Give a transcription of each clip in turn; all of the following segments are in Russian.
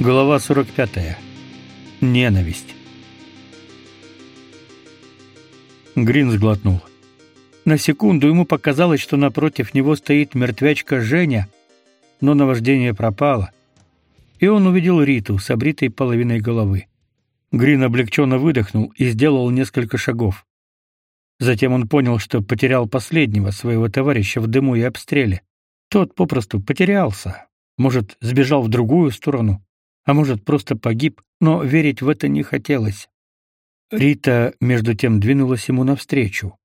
Глава 45. Ненависть. Грин сглотнул. На секунду ему показалось, что напротив него стоит мертвячка Женя, но наваждение пропало, и он увидел Риту с обритой половиной головы. Грин облегченно выдохнул и сделал несколько шагов. Затем он понял, что потерял последнего своего товарища в дыму и обстреле. Тот попросту потерялся, может, сбежал в другую сторону а может, просто погиб, но верить в это не хотелось. Рита между тем двинулась ему навстречу.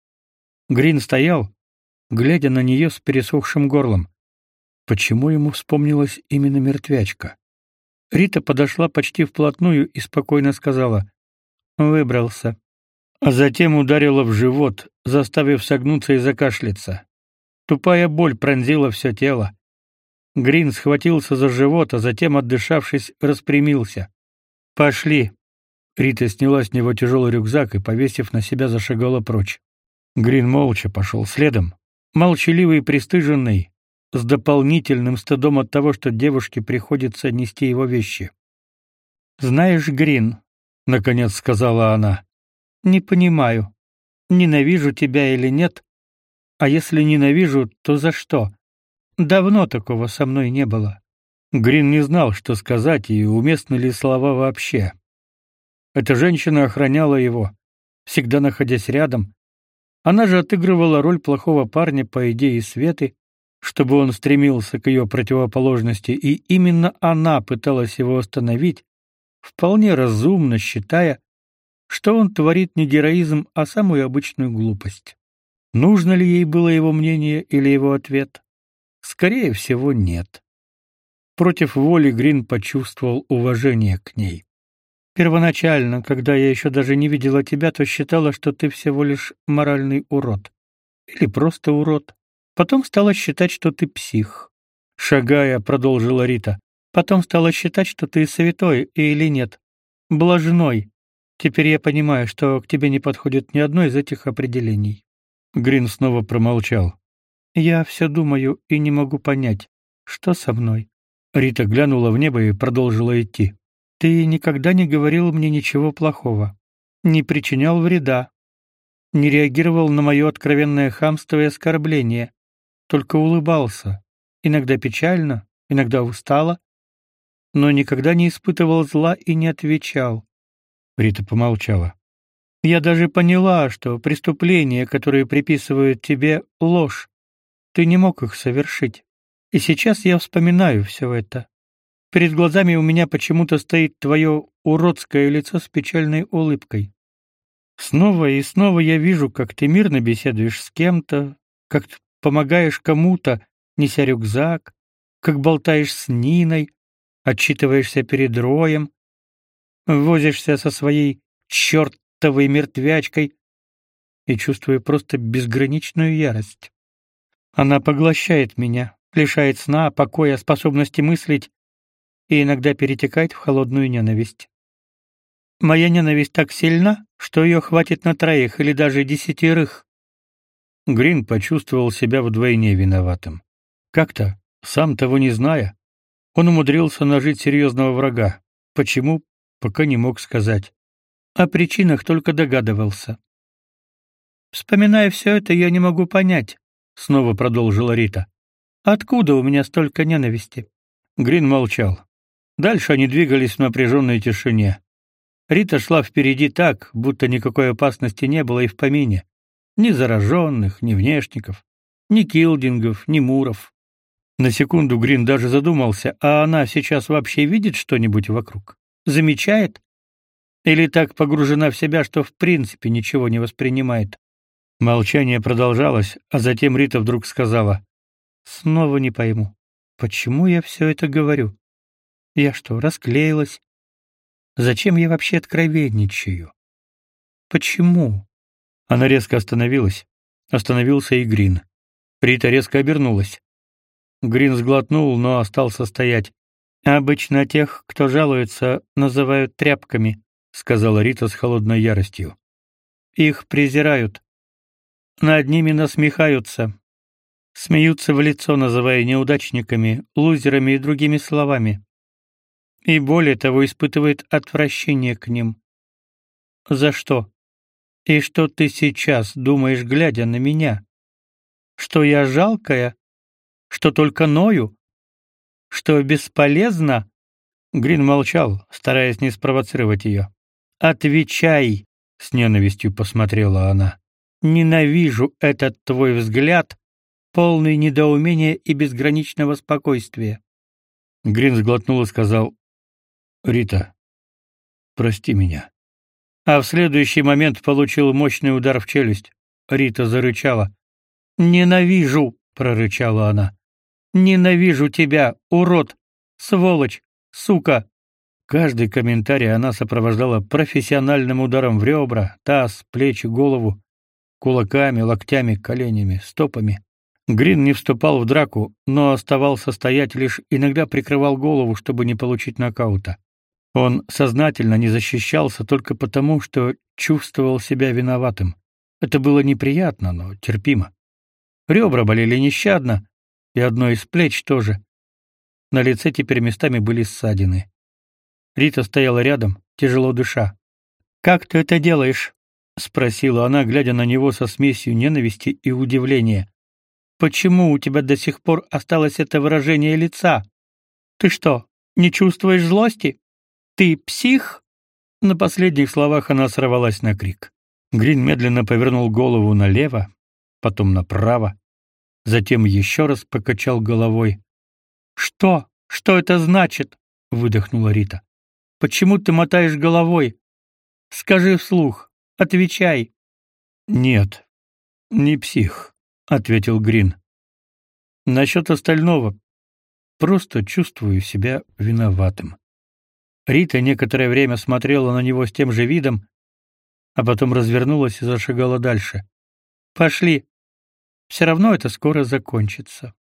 Грин стоял, глядя на нее с пересохшим горлом. Почему ему вспомнилась именно мертвячка? Рита подошла почти вплотную и спокойно сказала: "Выбрался". А затем ударила в живот, заставив согнуться и закашляться. Тупая боль пронзила все тело. Грин схватился за живот, а затем, отдышавшись, распрямился. «Пошли!» Рита сняла с него тяжелый рюкзак и, повесив на себя, зашагала прочь. Грин молча пошел следом, молчаливый и пристыженный, с дополнительным стыдом от того, что девушке приходится нести его вещи. «Знаешь, Грин», — наконец сказала она, — «не понимаю, ненавижу тебя или нет, а если ненавижу, то за что? Давно такого со мной не было. Грин не знал, что сказать и уместны ли слова вообще. Эта женщина охраняла его, всегда находясь рядом. Она же отыгрывала роль плохого парня по идее Светы, чтобы он стремился к ее противоположности, и именно она пыталась его остановить, вполне разумно считая, что он творит не героизм, а самую обычную глупость. Нужно ли ей было его мнение или его ответ? Скорее всего, нет. Против воли Грин почувствовал уважение к ней. Первоначально, когда я еще даже не видела тебя, то считала, что ты всего лишь моральный урод. Или просто урод. Потом стала считать, что ты псих. Шагая, продолжила Рита. Потом стала считать, что ты святой или нет. Блажной. Теперь я понимаю, что к тебе не подходит ни одно из этих определений. Грин снова промолчал. Я все думаю и не могу понять, что со мной. Рита глянула в небо и продолжила идти. Ты никогда не говорил мне ничего плохого, не причинял вреда, не реагировал на мое откровенное хамство и оскорбление, только улыбался, иногда печально, иногда устало, но никогда не испытывал зла и не отвечал. Рита помолчала. Я даже поняла, что преступления, которые приписывают тебе, ложь. Ты не мог их совершить. И сейчас я вспоминаю все это. Перед глазами у меня почему-то стоит твое уродское лицо с печальной улыбкой. Снова и снова я вижу, как ты мирно беседуешь с кем-то, как помогаешь кому-то, неся рюкзак, как болтаешь с Ниной, отчитываешься перед Роем, возишься со своей чертовой мертвячкой и чувствую просто безграничную ярость. Она поглощает меня, лишает сна, покоя, способности мыслить и иногда перетекает в холодную ненависть. Моя ненависть так сильна, что ее хватит на троих или даже десятерых. Грин почувствовал себя вдвойне виноватым. Как-то, сам того не зная, он умудрился нажить серьезного врага. Почему, пока не мог сказать. О причинах только догадывался. Вспоминая все это, я не могу понять, снова продолжила Рита. Откуда у меня столько ненависти? Грин молчал. Дальше они двигались в напряженной тишине. Рита шла впереди так, будто никакой опасности не было и в помине. Ни зараженных, ни внешников, ни килдингов, ни муров. На секунду Грин даже задумался, а она сейчас вообще видит что-нибудь вокруг? Замечает? Или так погружена в себя, что в принципе ничего не воспринимает? Молчание продолжалось, а затем Рита вдруг сказала: "Снова не пойму, почему я все это говорю? Я что, расклеилась? Зачем я вообще откровенничаю? Почему?" Она резко остановилась. Остановился и Грин. Рита резко обернулась. Грин сглотнул, но остался стоять. Обычно тех, кто жалуется, называют тряпками, сказала Рита с холодной яростью. Их презирают. Над ними насмехаются. Смеются в лицо, называя неудачниками, лузерами и другими словами. И более того, испытывает отвращение к ним. За что? И что ты сейчас думаешь, глядя на меня? Что я жалкая? Что только ною? Что бесполезно? Грин молчал, стараясь не спровоцировать ее. Отвечай, с ненавистью посмотрела она. Ненавижу этот твой взгляд, полный недоумения и безграничного спокойствия. Грин сглотнул и сказал: "Рита, прости меня". А в следующий момент получил мощный удар в челюсть. Рита зарычала. "Ненавижу", прорычала она. "Ненавижу тебя, урод, сволочь, сука". Каждый комментарий она сопровождала профессиональным ударом в ребра, таз, плечи, голову, кулаками, локтями, коленями, стопами. Грин не вступал в драку, но оставался стоять лишь иногда прикрывал голову, чтобы не получить нокаута. Он сознательно не защищался только потому, что чувствовал себя виноватым. Это было неприятно, но терпимо. Ребра болели нещадно, и одно из плеч тоже. На лице теперь местами были ссадины. Рита стояла рядом, тяжело дыша. «Как ты это делаешь?» — спросила она, глядя на него со смесью ненависти и удивления. Почему у тебя до сих пор осталось это выражение лица? Ты что, не чувствуешь злости? Ты псих? На последних словах она сорвалась на крик. Грин медленно повернул голову налево, потом направо, затем еще раз покачал головой. Что? Что это значит? выдохнула Рита. Почему ты мотаешь головой? Скажи вслух. Отвечай. Нет. Не псих ответил Грин. Насчет остального просто чувствую себя виноватым. Рита некоторое время смотрела на него с тем же видом, а потом развернулась и зашагала дальше. Пошли. Все равно это скоро закончится.